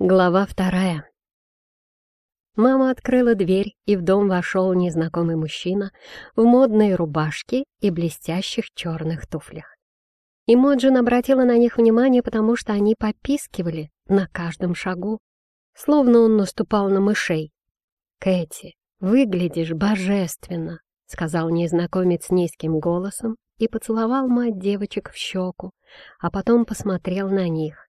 Глава вторая. Мама открыла дверь, и в дом вошел незнакомый мужчина в модной рубашке и блестящих черных туфлях. И Моджин обратила на них внимание, потому что они попискивали на каждом шагу, словно он наступал на мышей. «Кэти, выглядишь божественно», — сказал незнакомец низким голосом и поцеловал мать девочек в щеку, а потом посмотрел на них.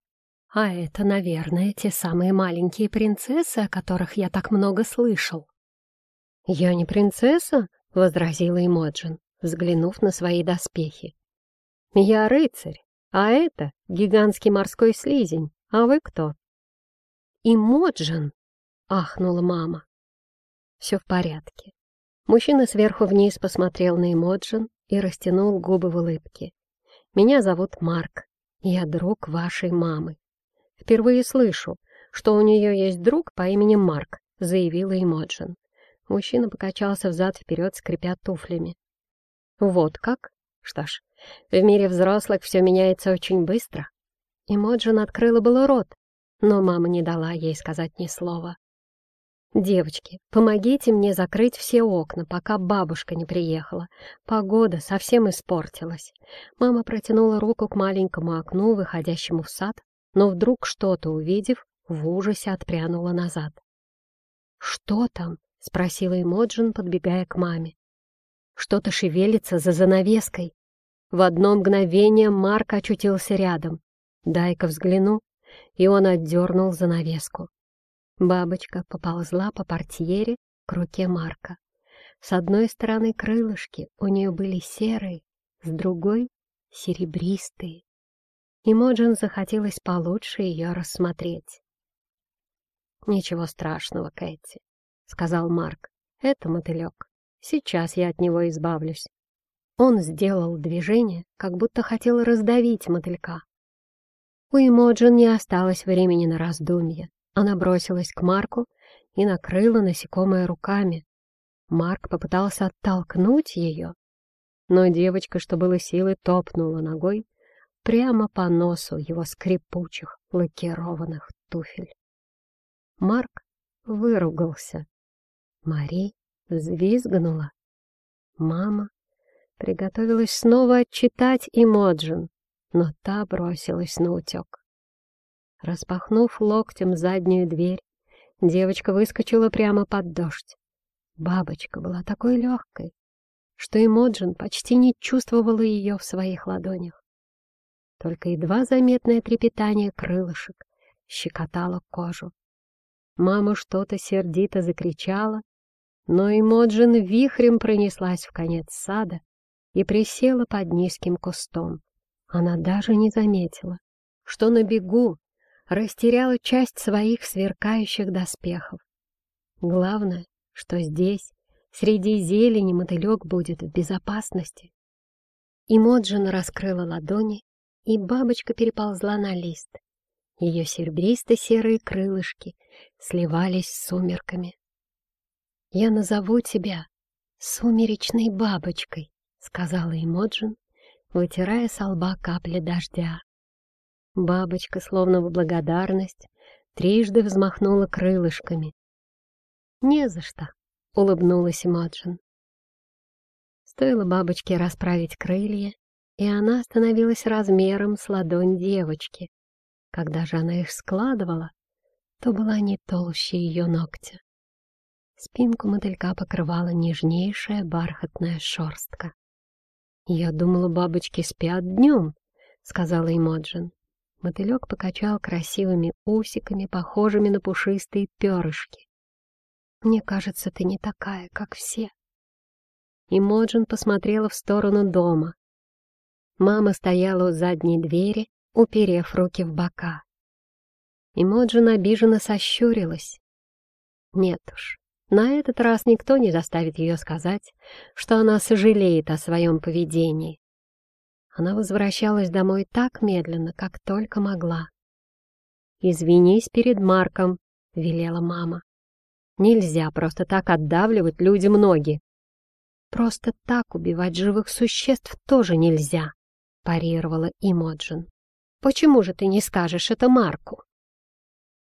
А это, наверное, те самые маленькие принцессы, о которых я так много слышал. «Я не принцесса», — возразила Эмоджин, взглянув на свои доспехи. «Я рыцарь, а это гигантский морской слизень. А вы кто?» «Эмоджин», — ахнула мама. «Все в порядке». Мужчина сверху вниз посмотрел на Эмоджин и растянул губы в улыбке. «Меня зовут Марк. Я друг вашей мамы. «Впервые слышу, что у нее есть друг по имени Марк», — заявила Эмоджин. Мужчина покачался взад-вперед, скрипя туфлями. «Вот как? Что ж, в мире взрослых все меняется очень быстро». Эмоджин открыла было рот, но мама не дала ей сказать ни слова. «Девочки, помогите мне закрыть все окна, пока бабушка не приехала. Погода совсем испортилась». Мама протянула руку к маленькому окну, выходящему в сад, но вдруг что-то увидев, в ужасе отпрянула назад. «Что там?» — спросила Эмоджин, подбегая к маме. «Что-то шевелится за занавеской». В одно мгновение Марк очутился рядом. «Дай-ка взгляну», и он отдернул занавеску. Бабочка поползла по портьере к руке Марка. С одной стороны крылышки у нее были серые, с другой — серебристые и Моджин захотелось получше ее рассмотреть. «Ничего страшного, Кэти», — сказал Марк. «Это мотылек. Сейчас я от него избавлюсь». Он сделал движение, как будто хотел раздавить мотылька. У Эмоджин не осталось времени на раздумье. Она бросилась к Марку и накрыла насекомое руками. Марк попытался оттолкнуть ее, но девочка, что было силы, топнула ногой прямо по носу его скрипучих лакированных туфель. Марк выругался. Мари взвизгнула. Мама приготовилась снова отчитать Имоджин, но та бросилась на утек. Распахнув локтем заднюю дверь, девочка выскочила прямо под дождь. Бабочка была такой легкой, что Имоджин почти не чувствовала ее в своих ладонях только едва заметное трепетание крылышек щекотало кожу. Мама что-то сердито закричала, но Эмоджин вихрем пронеслась в конец сада и присела под низким кустом. Она даже не заметила, что на бегу растеряла часть своих сверкающих доспехов. Главное, что здесь, среди зелени, мотылек будет в безопасности. Имоджин раскрыла ладони и бабочка переползла на лист. Ее серебристо-серые крылышки сливались с сумерками. «Я назову тебя сумеречной бабочкой», — сказала Эмоджин, вытирая с лба капли дождя. Бабочка, словно в благодарность, трижды взмахнула крылышками. «Не за что», — улыбнулась Эмоджин. Стоило бабочке расправить крылья, и она становилась размером с ладонь девочки. Когда же она их складывала, то была не толще ее ногтя. Спинку мотылька покрывала нежнейшая бархатная шерстка. «Я думала, бабочки спят днем», — сказала Эмоджин. Мотылек покачал красивыми усиками, похожими на пушистые перышки. «Мне кажется, ты не такая, как все». Эмоджин посмотрела в сторону дома. Мама стояла у задней двери, уперев руки в бока. Имоджин обиженно сощурилась. Нет уж, на этот раз никто не заставит ее сказать, что она сожалеет о своем поведении. Она возвращалась домой так медленно, как только могла. «Извинись перед Марком», — велела мама. «Нельзя просто так отдавливать людям ноги. Просто так убивать живых существ тоже нельзя» парировала Имоджин. «Почему же ты не скажешь это Марку?»